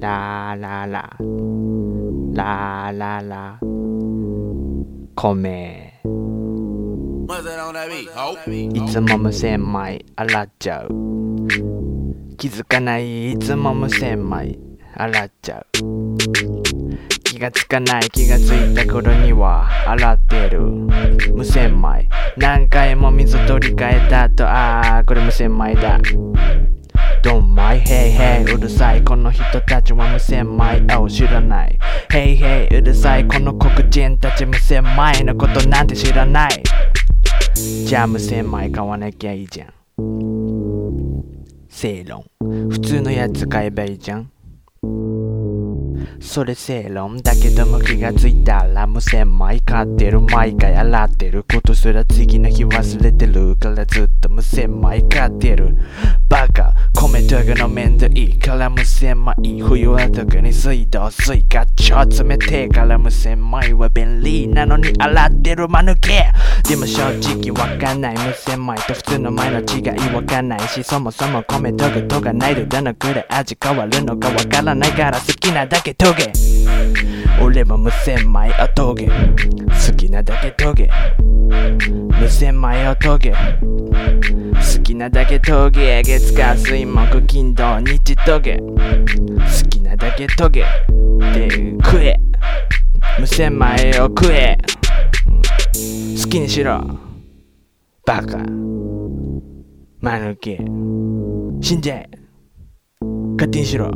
ラララ。ラララ。米。いつも無洗米。洗っちゃう。気づかない。いつも無洗米。洗っちゃう。気がつかない。気がついた頃には洗ってる。無洗米。何回も水取り替えた後ああこれ無洗米だ。ドン。マイヘイヘイうるさいこの人たちは無洗米。を知らない。ヘイヘイうるさいこの黒人たち無洗米のことなんて知らない。じゃあ無洗米買わなきゃいいじゃん。正論普通のやつ買えばいいじゃん。それ正論だけども気がついたら無洗米買ってる。毎回洗ってる。ことすら次の日忘れてるからずっと無洗米買ってる。バカ。米とぐの面倒いいから無洗米冬は特に水道水が超冷てえから無洗米は便利なのに洗ってる間抜けでも正直わかんない無洗米と普通の米の違いわかんないしそもそも米とぐとがないでどのくらい味変わるのかわからないから好きなだけとげ俺も無洗米をとげ好きなだけ。とげ無洗米をとげなだけとげ月火水木金土日とげ好きなだけとげで食え。無洗米を食え。好きにしろ。バカ。間抜け死んじゃえ。勝手にしろ。